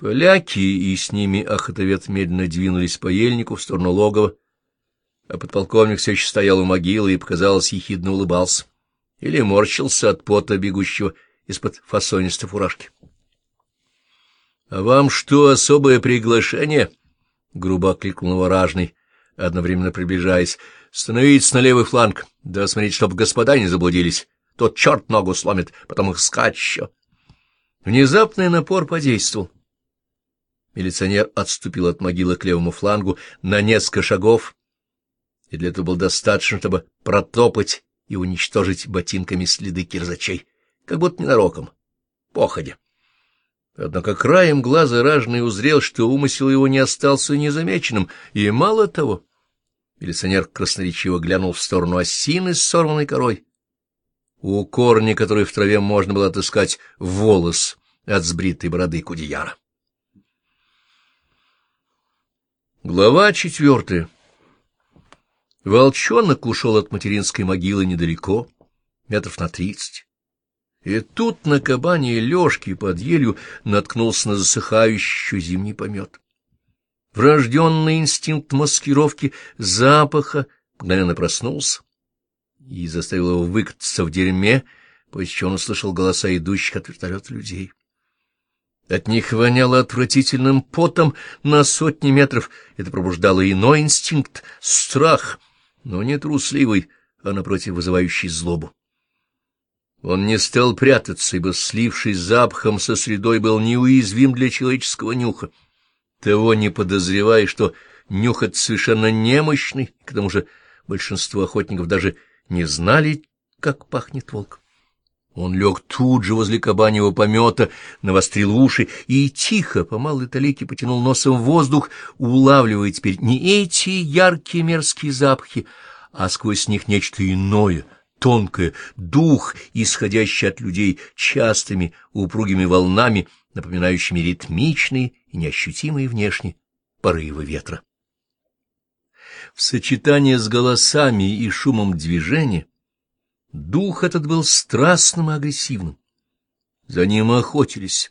Поляки и с ними охотовед медленно двинулись по ельнику в сторону логова, а подполковник все еще стоял у могилы и, показалось, ехидно улыбался или морщился от пота бегущего из-под фасонистой фуражки. — А вам что, особое приглашение? — грубо окликнул его ражный, одновременно приближаясь. — Становитесь на левый фланг, да смотрите, чтоб господа не заблудились. Тот черт ногу сломит, потом их скать еще. Внезапный напор подействовал. Милиционер отступил от могилы к левому флангу на несколько шагов, и для этого было достаточно, чтобы протопать и уничтожить ботинками следы кирзачей, как будто ненароком, походя. Однако краем глаза ражный узрел, что умысел его не остался незамеченным, и мало того, милиционер красноречиво глянул в сторону осины с сорванной корой. У корня, который в траве можно было отыскать волос от сбритой бороды кудеяра. Глава четвертая. Волчонок ушел от материнской могилы недалеко, метров на тридцать. И тут на кабане лёжки под елью наткнулся на засыхающий зимний помет. Врожденный инстинкт маскировки запаха мгновенно проснулся и заставил его выкатиться в дерьме, после чего он услышал голоса идущих от вертолета людей. От них воняло отвратительным потом на сотни метров. Это пробуждало иной инстинкт — страх, но не трусливый, а, напротив, вызывающий злобу. Он не стал прятаться, ибо, слившись запахом со средой, был неуязвим для человеческого нюха. Того не подозревая, что нюх этот совершенно немощный, к тому же большинство охотников даже не знали, как пахнет волк. Он лег тут же возле кабаньего помета, навострил уши и тихо, по малой талике, потянул носом воздух, улавливая теперь не эти яркие мерзкие запахи, а сквозь них нечто иное, тонкое, дух, исходящий от людей частыми упругими волнами, напоминающими ритмичные и неощутимые внешне порывы ветра. В сочетании с голосами и шумом движения Дух этот был страстным и агрессивным. За ним охотились,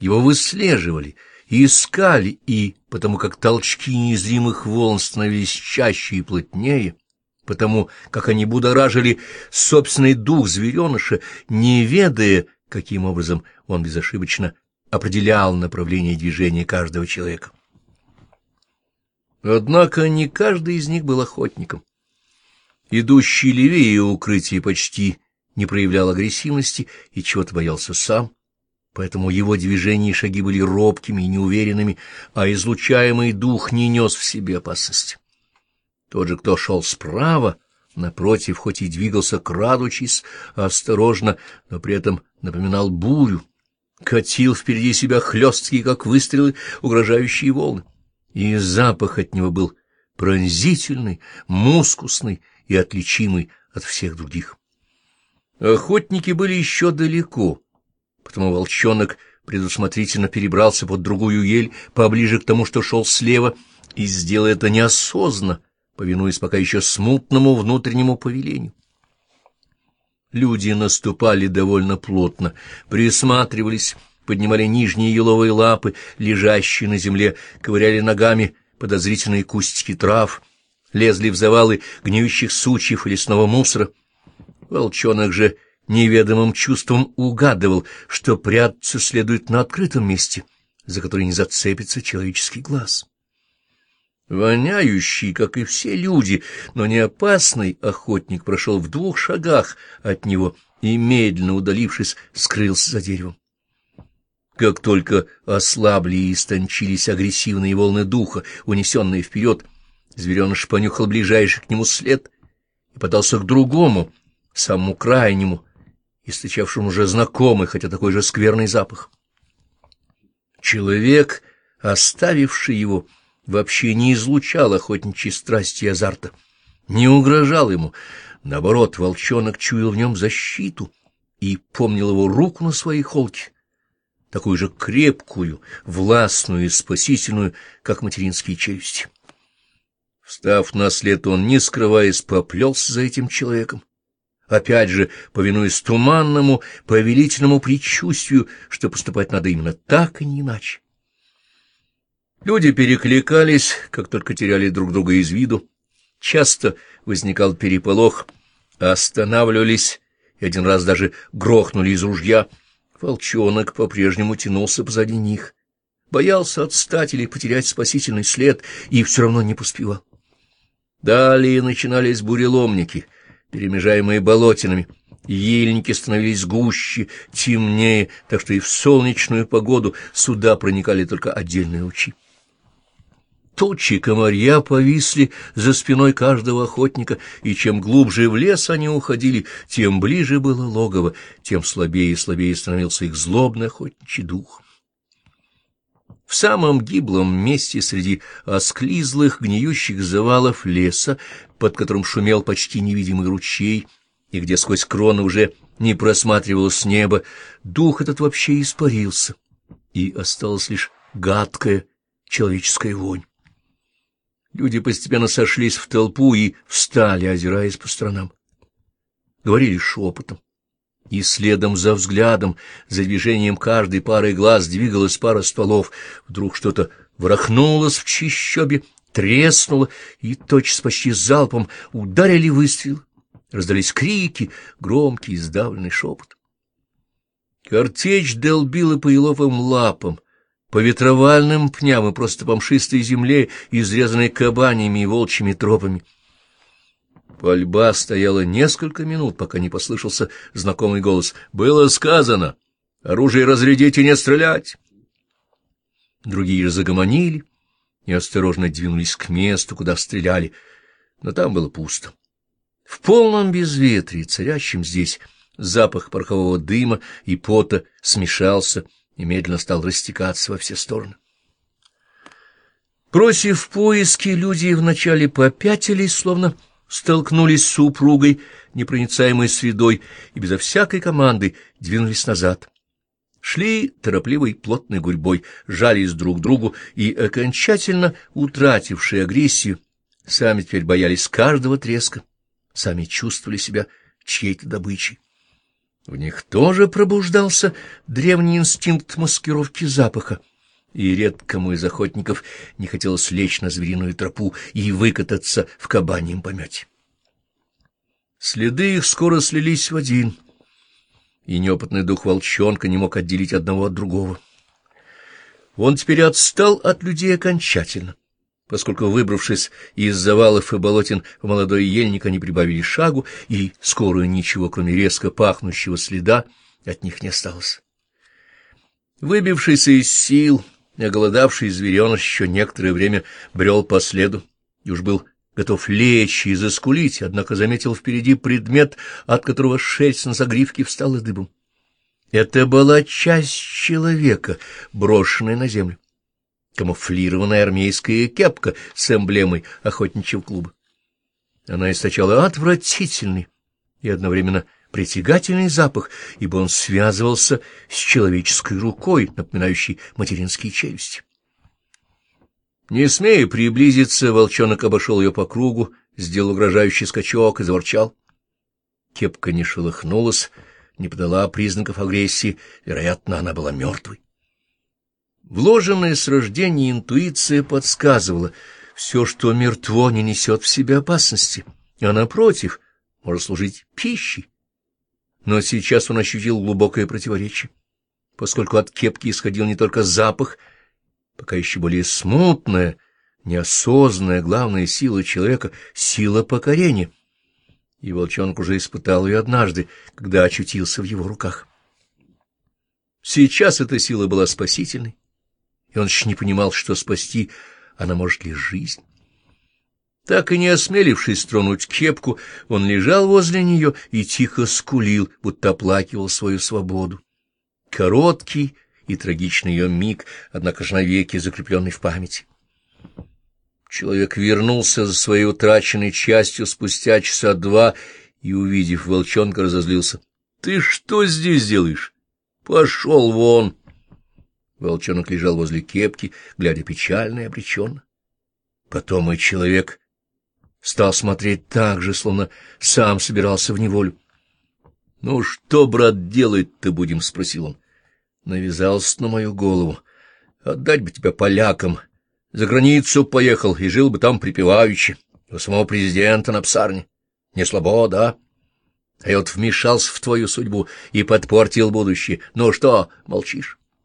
его выслеживали искали, и, потому как толчки незримых волн становились чаще и плотнее, потому как они будоражили собственный дух звереныша, не ведая, каким образом он безошибочно определял направление движения каждого человека. Однако не каждый из них был охотником. Идущий левее укрытия почти не проявлял агрессивности и чего-то боялся сам, поэтому его движения и шаги были робкими и неуверенными, а излучаемый дух не нес в себе опасности. Тот же, кто шел справа, напротив, хоть и двигался крадучись, осторожно, но при этом напоминал бурю, катил впереди себя хлесткие, как выстрелы, угрожающие волны. И запах от него был пронзительный, мускусный, и отличимый от всех других. Охотники были еще далеко, потому волчонок предусмотрительно перебрался под другую ель поближе к тому, что шел слева, и сделал это неосознанно, повинуясь пока еще смутному внутреннему повелению. Люди наступали довольно плотно, присматривались, поднимали нижние еловые лапы, лежащие на земле, ковыряли ногами подозрительные кустики трав — лезли в завалы гниющих сучьев и лесного мусора. Волчонок же неведомым чувством угадывал, что прятаться следует на открытом месте, за который не зацепится человеческий глаз. Воняющий, как и все люди, но не опасный охотник прошел в двух шагах от него и, медленно удалившись, скрылся за деревом. Как только ослабли и истончились агрессивные волны духа, унесенные вперед, Звереныш понюхал ближайший к нему след и подался к другому, самому крайнему, источавшему уже знакомый, хотя такой же скверный запах. Человек, оставивший его, вообще не излучал охотничьей страсти и азарта, не угрожал ему. Наоборот, волчонок чуял в нем защиту и помнил его руку на своей холке, такую же крепкую, властную и спасительную, как материнские челюсти. Встав на след, он, не скрываясь, поплелся за этим человеком. Опять же, повинуясь туманному, повелительному предчувствию, что поступать надо именно так и не иначе. Люди перекликались, как только теряли друг друга из виду. Часто возникал переполох, останавливались и один раз даже грохнули из ружья. Волчонок по-прежнему тянулся позади них, боялся отстать или потерять спасительный след и все равно не поспевал. Далее начинались буреломники, перемежаемые болотинами, ельники становились гуще, темнее, так что и в солнечную погоду сюда проникали только отдельные лучи. Тучи комарья повисли за спиной каждого охотника, и чем глубже в лес они уходили, тем ближе было логово, тем слабее и слабее становился их злобный охотничий дух. Самом гиблом месте среди осклизлых, гниющих завалов леса, под которым шумел почти невидимый ручей, и где сквозь кроны уже не просматривалось небо, дух этот вообще испарился, и осталась лишь гадкая человеческая вонь. Люди постепенно сошлись в толпу и встали, озираясь по сторонам. Говорили шепотом. И следом за взглядом, за движением каждой пары глаз двигалась пара стволов. Вдруг что-то ворохнулось в чищобе, треснуло, и тотчас почти залпом ударили выстрелы. Раздались крики, громкий сдавленный шепот. Картечь долбила по еловым лапам, по ветровальным пням и просто по мшистой земле, изрезанной кабанями и волчьими тропами. Пальба стояла несколько минут, пока не послышался знакомый голос. «Было сказано! Оружие разрядить и не стрелять!» Другие же загомонили и осторожно двинулись к месту, куда стреляли, но там было пусто. В полном безветрии, царящем здесь, запах порохового дыма и пота смешался — и медленно стал растекаться во все стороны. Бросив поиски, люди вначале попятились, словно столкнулись с супругой, непроницаемой средой, и безо всякой команды двинулись назад. Шли торопливой плотной гурьбой, жались друг другу и, окончательно утратившие агрессию, сами теперь боялись каждого треска, сами чувствовали себя чьей-то добычей. В них тоже пробуждался древний инстинкт маскировки запаха, и редкому из охотников не хотелось лечь на звериную тропу и выкататься в кабаньем помете. Следы их скоро слились в один, и неопытный дух волчонка не мог отделить одного от другого. Он теперь отстал от людей окончательно поскольку, выбравшись из завалов и болотин в молодой ельник, они прибавили шагу, и скоро ничего, кроме резко пахнущего следа, от них не осталось. Выбившийся из сил, оголодавший звереныш еще некоторое время брел по следу и уж был готов лечь и заскулить, однако заметил впереди предмет, от которого шерсть на загривке встала дыбом. Это была часть человека, брошенная на землю камуфлированная армейская кепка с эмблемой охотничьего клуба. Она источала отвратительный и одновременно притягательный запах, ибо он связывался с человеческой рукой, напоминающей материнские челюсти. Не смея приблизиться, волчонок обошел ее по кругу, сделал угрожающий скачок и заворчал. Кепка не шелохнулась, не подала признаков агрессии, вероятно, она была мертвой. Вложенная с рождения интуиция подсказывала, все, что мертво, не несет в себе опасности, а, напротив, может служить пищей. Но сейчас он ощутил глубокое противоречие, поскольку от кепки исходил не только запах, пока еще более смутная, неосознанная главная сила человека — сила покорения. И волчонок уже испытал ее однажды, когда очутился в его руках. Сейчас эта сила была спасительной, и он еще не понимал, что спасти она может лишь жизнь. Так и не осмелившись тронуть кепку, он лежал возле нее и тихо скулил, будто оплакивал свою свободу. Короткий и трагичный ее миг, однако же навеки закрепленный в памяти. Человек вернулся за своей утраченной частью спустя часа два и, увидев волчонка, разозлился. — Ты что здесь делаешь? Пошел вон! Волчонок лежал возле кепки, глядя печально и обреченно. Потом и человек стал смотреть так же, словно сам собирался в неволю. — Ну, что, брат, делать-то будем? — спросил он. Навязался на мою голову. Отдать бы тебя полякам, За границу поехал и жил бы там припеваючи, у самого президента на псарне. Не слабо, да? А я вот вмешался в твою судьбу и подпортил будущее. Ну что, молчишь?